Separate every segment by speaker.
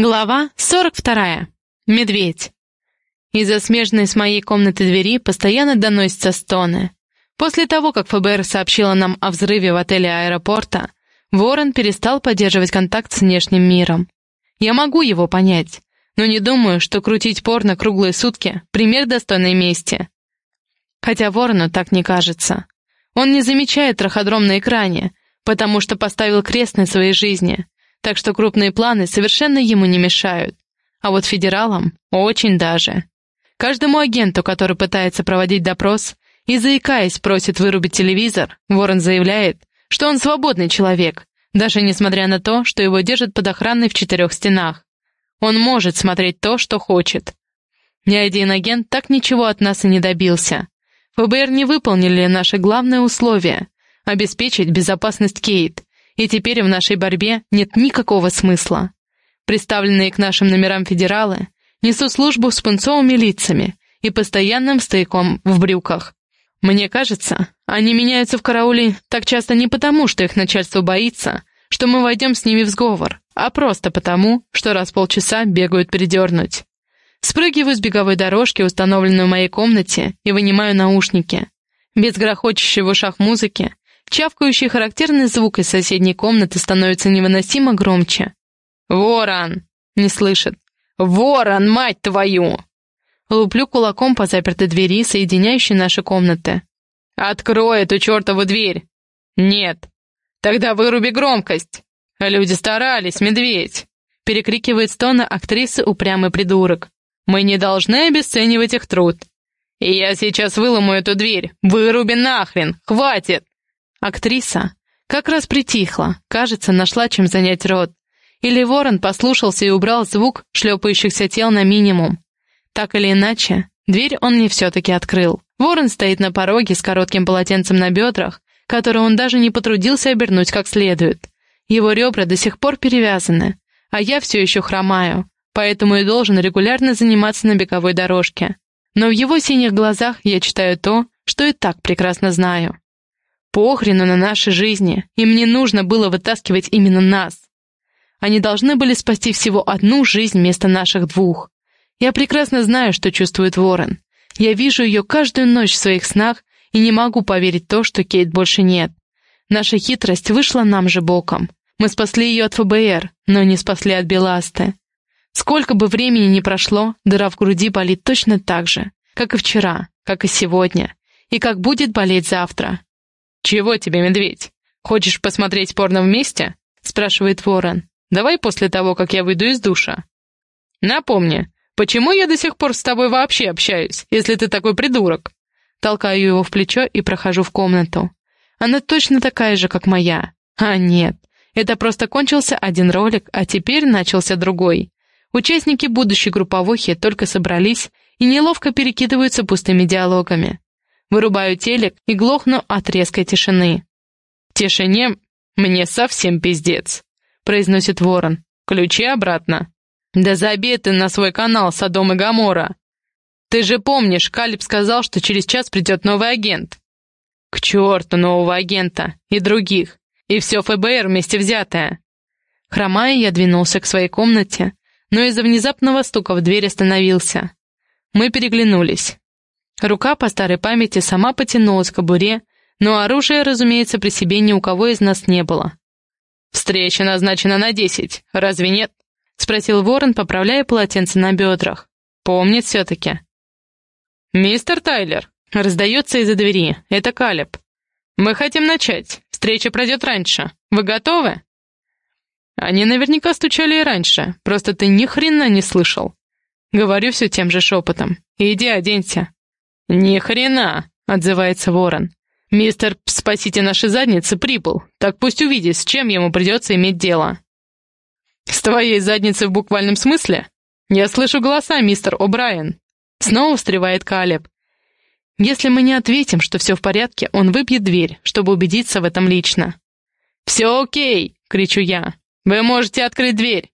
Speaker 1: Глава 42. Медведь. Из-за смежной с моей комнаты двери постоянно доносятся стоны. После того, как ФБР сообщила нам о взрыве в отеле аэропорта, Ворон перестал поддерживать контакт с внешним миром. Я могу его понять, но не думаю, что крутить порно круглые сутки — пример достойной мести. Хотя Ворону так не кажется. Он не замечает траходром на экране, потому что поставил крест на своей жизни — так что крупные планы совершенно ему не мешают. А вот федералам очень даже. Каждому агенту, который пытается проводить допрос и, заикаясь, просит вырубить телевизор, Ворон заявляет, что он свободный человек, даже несмотря на то, что его держат под охраной в четырех стенах. Он может смотреть то, что хочет. Ни один агент так ничего от нас и не добился. ФБР не выполнили наше главное условие — обеспечить безопасность Кейт, и теперь в нашей борьбе нет никакого смысла. Представленные к нашим номерам федералы несут службу с пунцовыми лицами и постоянным стояком в брюках. Мне кажется, они меняются в карауле так часто не потому, что их начальство боится, что мы войдем с ними в сговор, а просто потому, что раз полчаса бегают передернуть. Спрыгиваю с беговой дорожки, установленной в моей комнате, и вынимаю наушники. Без грохочущей в ушах музыки Чавкающий характерный звук из соседней комнаты становится невыносимо громче. «Ворон!» — не слышит. «Ворон, мать твою!» Луплю кулаком по запертой двери, соединяющей наши комнаты. «Открой эту чертову дверь!» «Нет!» «Тогда выруби громкость!» «Люди старались, медведь!» Перекрикивает стоны актрисы упрямый придурок. «Мы не должны обесценивать их труд!» «И я сейчас выломаю эту дверь! Выруби нахрен! Хватит!» Актриса как раз притихла, кажется, нашла чем занять рот. Или ворон послушался и убрал звук шлепающихся тел на минимум. Так или иначе, дверь он мне все-таки открыл. Ворон стоит на пороге с коротким полотенцем на бедрах, которое он даже не потрудился обернуть как следует. Его ребра до сих пор перевязаны, а я все еще хромаю, поэтому и должен регулярно заниматься на беговой дорожке. Но в его синих глазах я читаю то, что и так прекрасно знаю. Похрену на наши жизни, им не нужно было вытаскивать именно нас. Они должны были спасти всего одну жизнь вместо наших двух. Я прекрасно знаю, что чувствует Ворон. Я вижу ее каждую ночь в своих снах и не могу поверить то, что Кейт больше нет. Наша хитрость вышла нам же боком. Мы спасли ее от ФБР, но не спасли от Беласты. Сколько бы времени ни прошло, дыра в груди болит точно так же, как и вчера, как и сегодня, и как будет болеть завтра. «Чего тебе, медведь? Хочешь посмотреть порно вместе?» — спрашивает ворон. «Давай после того, как я выйду из душа». «Напомни, почему я до сих пор с тобой вообще общаюсь, если ты такой придурок?» Толкаю его в плечо и прохожу в комнату. Она точно такая же, как моя. А нет, это просто кончился один ролик, а теперь начался другой. Участники будущей групповухи только собрались и неловко перекидываются пустыми диалогами. Вырубаю телек и глохну от резкой тишины. «Тишине мне совсем пиздец», — произносит ворон. «Ключи обратно». «Да забей ты на свой канал, Содом и Гамора. Ты же помнишь, Калиб сказал, что через час придет новый агент». «К черту нового агента и других, и все ФБР вместе взятое». Хромая, я двинулся к своей комнате, но из-за внезапного стука в дверь остановился. Мы переглянулись. Рука по старой памяти сама потянулась к кобуре, но оружия, разумеется, при себе ни у кого из нас не было. «Встреча назначена на десять, разве нет?» — спросил ворон, поправляя полотенце на бедрах. «Помнит все-таки». «Мистер Тайлер!» — раздается из-за двери. «Это Калеб. Мы хотим начать. Встреча пройдет раньше. Вы готовы?» Они наверняка стучали и раньше, просто ты ни хрена не слышал. Говорю все тем же шепотом. «Иди оденься». «Ни хрена!» — отзывается ворон. «Мистер, спасите наши задницы, прибыл. Так пусть увидит, с чем ему придется иметь дело». «С твоей задницей в буквальном смысле? Я слышу голоса, мистер О'Брайен». Снова встревает Калеб. Если мы не ответим, что все в порядке, он выбьет дверь, чтобы убедиться в этом лично. «Все окей!» — кричу я. «Вы можете открыть дверь!»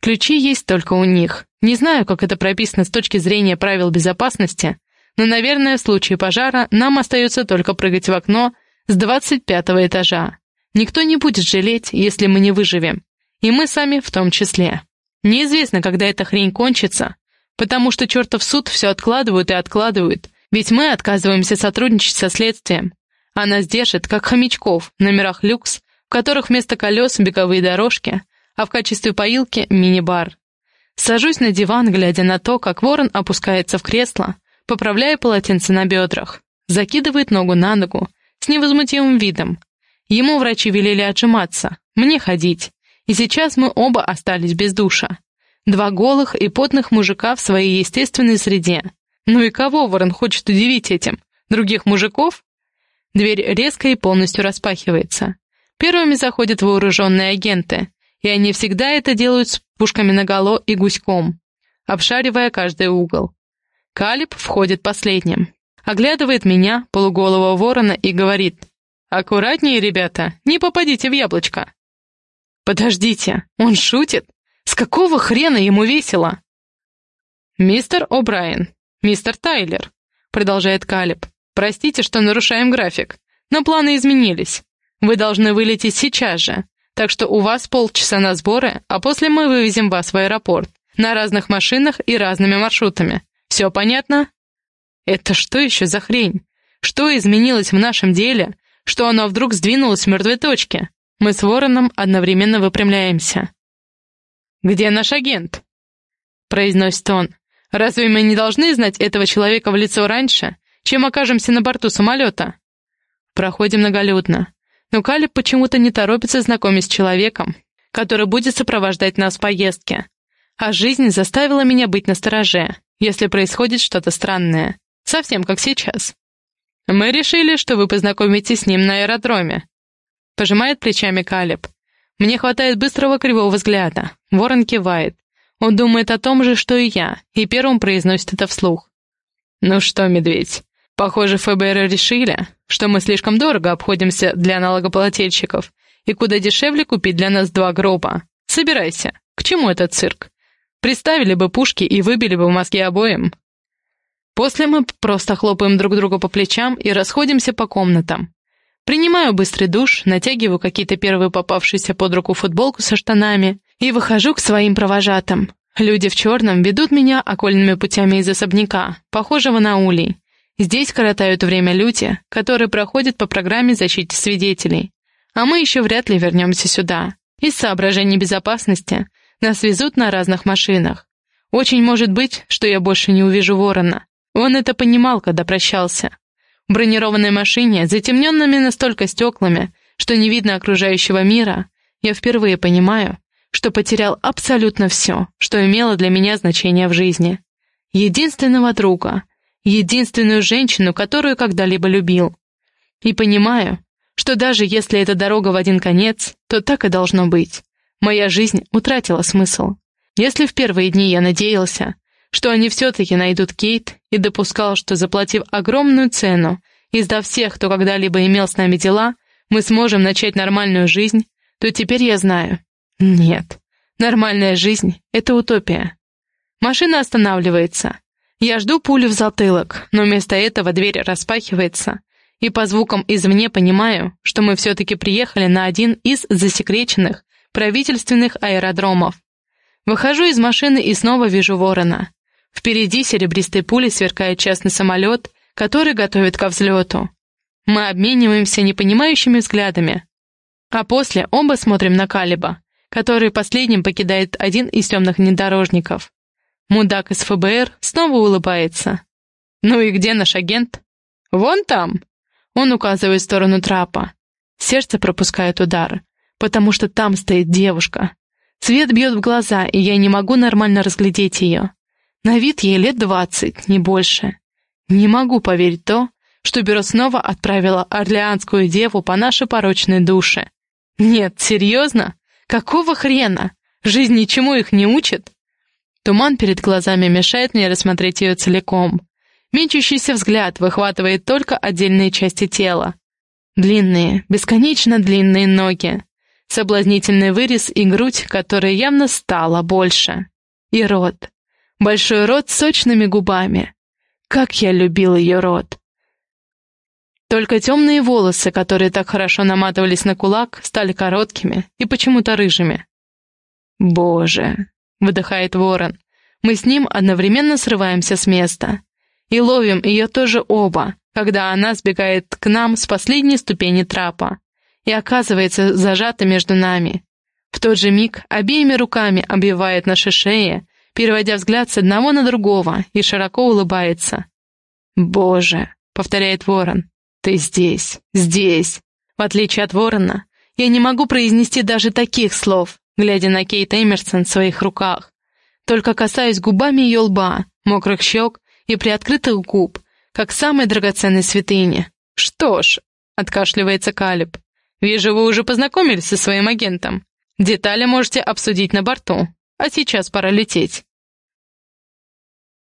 Speaker 1: Ключи есть только у них. Не знаю, как это прописано с точки зрения правил безопасности, но, наверное, в случае пожара нам остается только прыгать в окно с двадцать пятого этажа. Никто не будет жалеть, если мы не выживем. И мы сами в том числе. Неизвестно, когда эта хрень кончится, потому что чертов суд все откладывают и откладывают, ведь мы отказываемся сотрудничать со следствием. А нас держит, как хомячков, в номерах люкс, в которых вместо колес беговые дорожки, а в качестве поилки — мини-бар. Сажусь на диван, глядя на то, как ворон опускается в кресло, поправляя полотенце на бедрах, закидывает ногу на ногу, с невозмутимым видом. Ему врачи велели отжиматься, мне ходить, и сейчас мы оба остались без душа. Два голых и потных мужика в своей естественной среде. Ну и кого Ворон хочет удивить этим? Других мужиков? Дверь резко и полностью распахивается. Первыми заходят вооруженные агенты, и они всегда это делают с пушками наголо и гуськом, обшаривая каждый угол. Калиб входит последним, оглядывает меня, полуголого ворона, и говорит «Аккуратнее, ребята, не попадите в яблочко». «Подождите, он шутит? С какого хрена ему весело?» «Мистер О'Брайен, мистер Тайлер», — продолжает Калиб, «простите, что нарушаем график, но планы изменились. Вы должны вылететь сейчас же, так что у вас полчаса на сборы, а после мы вывезем вас в аэропорт на разных машинах и разными маршрутами. Все понятно?» «Это что еще за хрень? Что изменилось в нашем деле, что оно вдруг сдвинулось с мертвой точки?» Мы с Вороном одновременно выпрямляемся. «Где наш агент?» — произносит он. «Разве мы не должны знать этого человека в лицо раньше, чем окажемся на борту самолета?» Проходим многолюдно. Но Калиб почему-то не торопится знакомить с человеком, который будет сопровождать нас в поездке. А жизнь заставила меня быть настороже, если происходит что-то странное. Совсем как сейчас. Мы решили, что вы познакомитесь с ним на аэродроме. Пожимает плечами Калиб. Мне хватает быстрого кривого взгляда. Ворон кивает. Он думает о том же, что и я, и первым произносит это вслух. «Ну что, медведь, похоже, ФБР решили, что мы слишком дорого обходимся для налогоплательщиков, и куда дешевле купить для нас два гроба. Собирайся. К чему этот цирк? Приставили бы пушки и выбили бы мозги обоим». После мы просто хлопаем друг друга по плечам и расходимся по комнатам. Принимаю быстрый душ, натягиваю какие-то первые попавшиеся под руку футболку со штанами и выхожу к своим провожатым. Люди в черном ведут меня окольными путями из особняка, похожего на улей. Здесь коротают время люди, которые проходят по программе защиты свидетелей. А мы еще вряд ли вернемся сюда. Из соображений безопасности нас везут на разных машинах. Очень может быть, что я больше не увижу ворона. Он это понимал, когда прощался. В бронированной машине, затемненными настолько стеклами, что не видно окружающего мира, я впервые понимаю, что потерял абсолютно все, что имело для меня значение в жизни. Единственного друга, единственную женщину, которую когда-либо любил. И понимаю, что даже если эта дорога в один конец, то так и должно быть. Моя жизнь утратила смысл. Если в первые дни я надеялся, что они все-таки найдут Кейт, и допускал, что, заплатив огромную цену и сдав всех, кто когда-либо имел с нами дела, мы сможем начать нормальную жизнь, то теперь я знаю. Нет, нормальная жизнь — это утопия. Машина останавливается. Я жду пулю в затылок, но вместо этого дверь распахивается, и по звукам извне понимаю, что мы все-таки приехали на один из засекреченных правительственных аэродромов. Выхожу из машины и снова вижу ворона. Впереди серебристой пулей сверкает частный самолет, который готовит ко взлету. Мы обмениваемся непонимающими взглядами. А после оба смотрим на Калиба, который последним покидает один из темных внедорожников. Мудак из ФБР снова улыбается. «Ну и где наш агент?» «Вон там!» Он указывает в сторону трапа. Сердце пропускает удар, потому что там стоит девушка. Свет бьет в глаза, и я не могу нормально разглядеть ее. На вид ей лет двадцать, не больше. Не могу поверить то, что Бюро снова отправило орлеанскую деву по нашей порочной душе. Нет, серьезно? Какого хрена? Жизнь ничему их не учит? Туман перед глазами мешает мне рассмотреть ее целиком. Мечущийся взгляд выхватывает только отдельные части тела. Длинные, бесконечно длинные ноги. Соблазнительный вырез и грудь, которая явно стала больше. И рот. Большой рот с сочными губами. Как я любил ее рот. Только темные волосы, которые так хорошо наматывались на кулак, стали короткими и почему-то рыжими. Боже, выдыхает ворон. Мы с ним одновременно срываемся с места. И ловим ее тоже оба, когда она сбегает к нам с последней ступени трапа и оказывается зажата между нами. В тот же миг обеими руками обвивает наши шеи, переводя взгляд с одного на другого и широко улыбается. «Боже!» — повторяет ворон. «Ты здесь, здесь!» В отличие от ворона, я не могу произнести даже таких слов, глядя на Кейт Эмерсон в своих руках. Только касаюсь губами ее лба, мокрых щек и приоткрытых губ, как самой драгоценной святыни. «Что ж», — откашливается Калиб, — «вижу, вы уже познакомились со своим агентом. Детали можете обсудить на борту, а сейчас пора лететь».